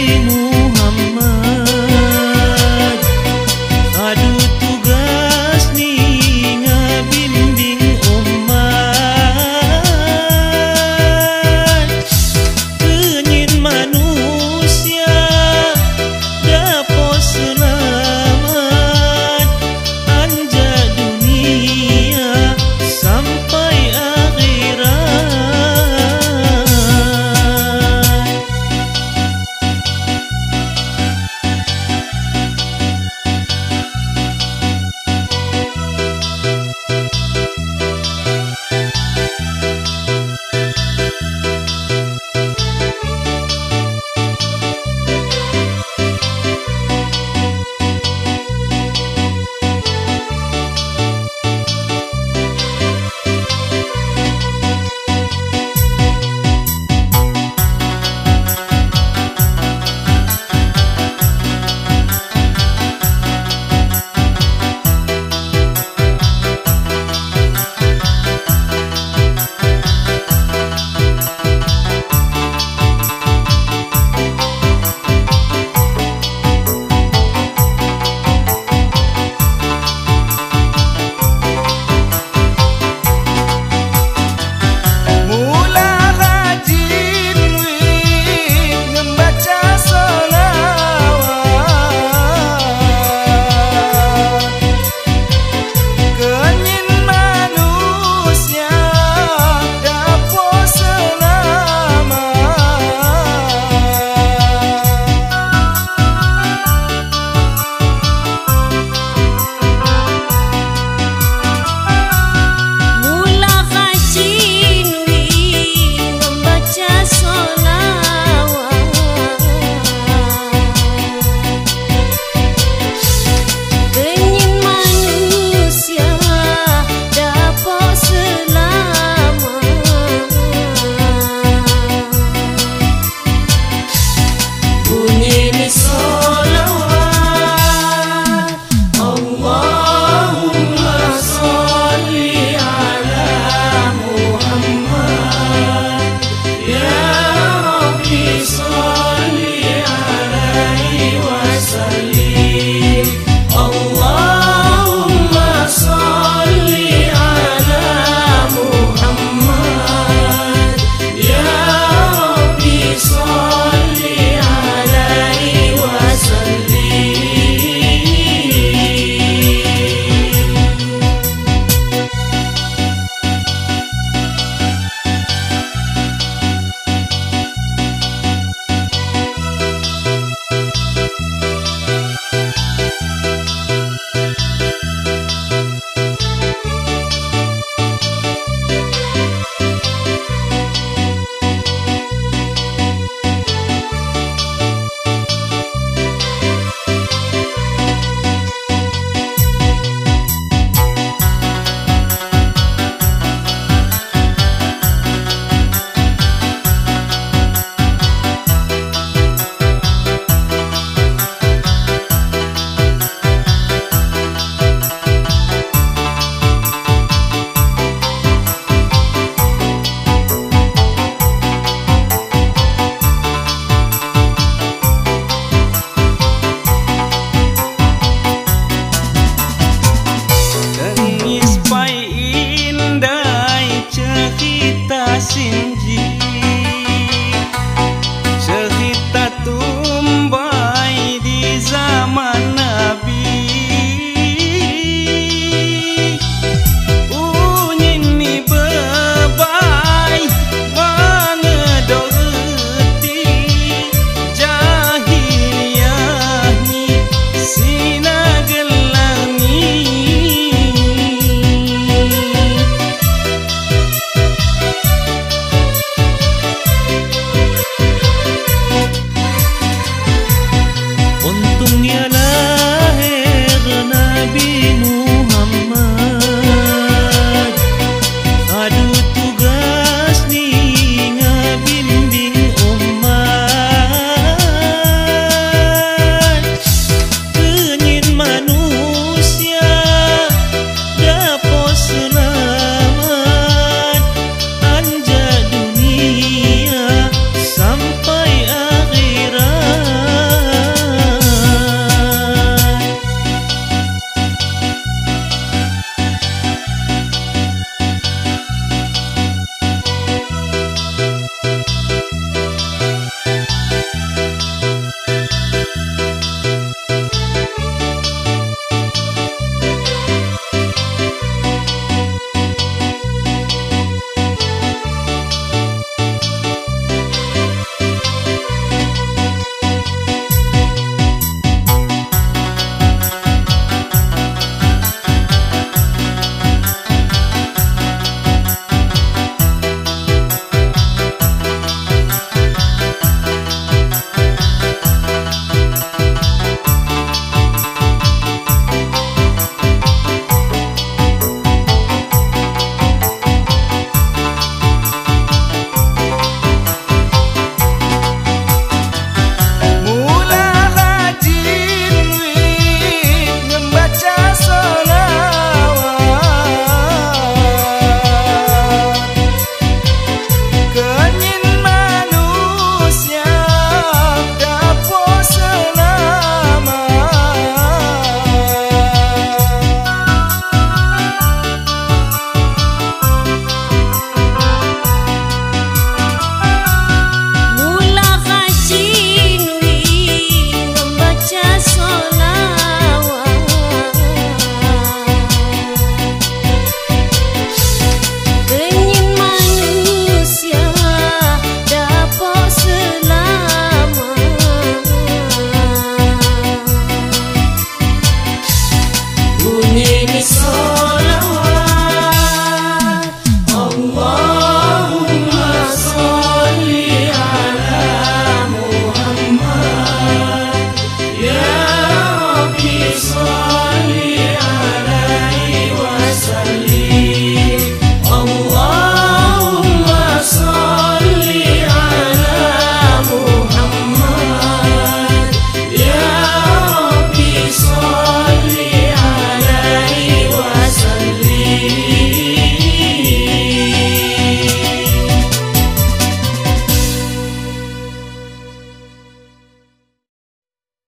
dirimu